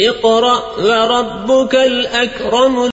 اقرأ وربك الأكرم